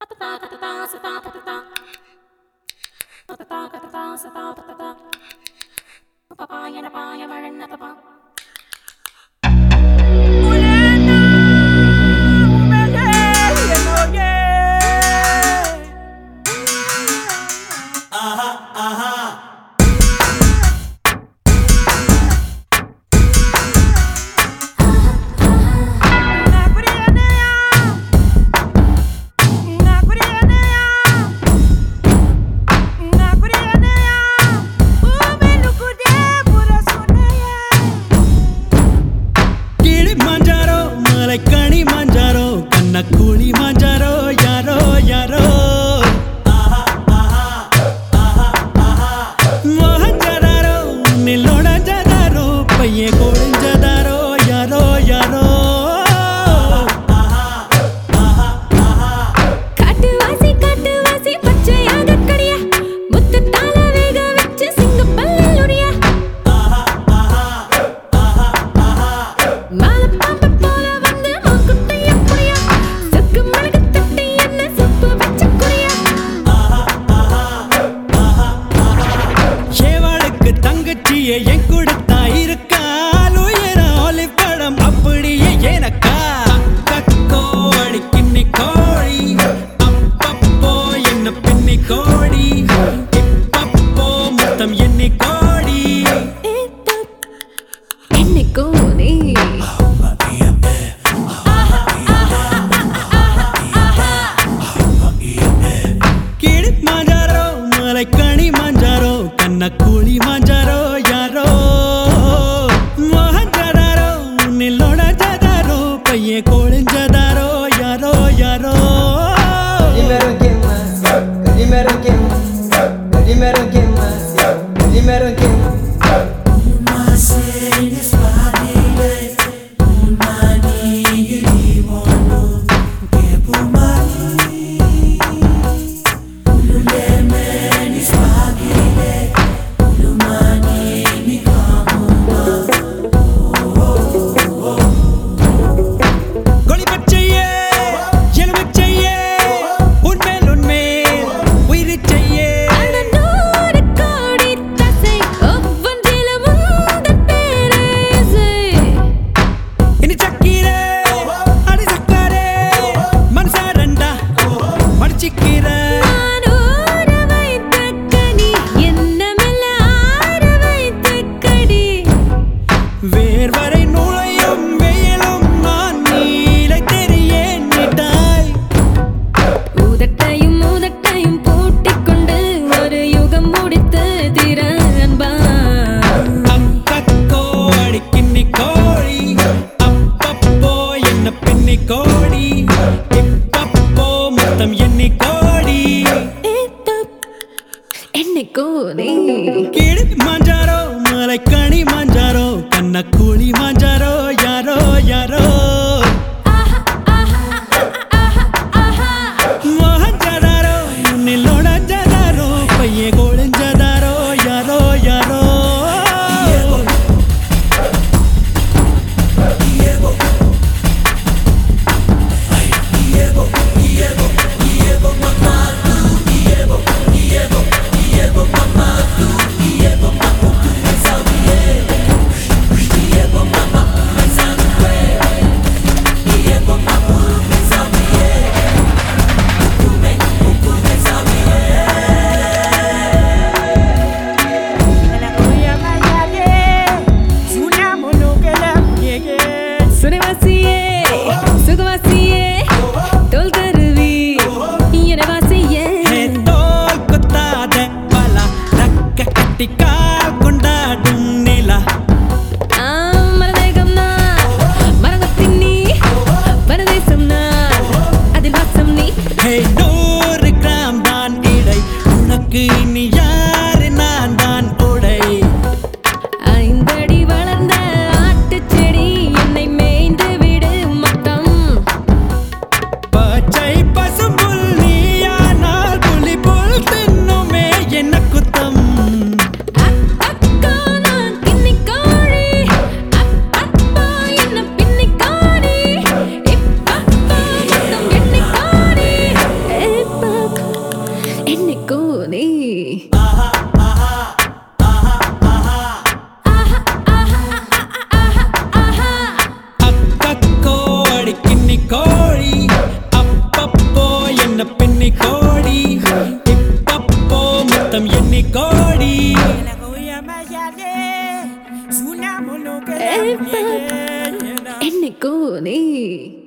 哒哒哒哒哒哒，哒哒哒哒哒，哒哒哒哒哒哒，哒哒哒。You. meron quien más, ni meron quien más. te quis. கோலி மஞ்சாரோ மலைக்கணி மஞ்சாரோ கண்ண கூலி சுனைவாசியே சுகவாசியே தோல் கருவி எனவாசியே தோல் குத்தாத பல தக்க கட்டிக்கா கொண்டாடும் நிலா. Hey, no! கிராம்பான் இடை. உனக்கு இனிய Estamos locas. Estamos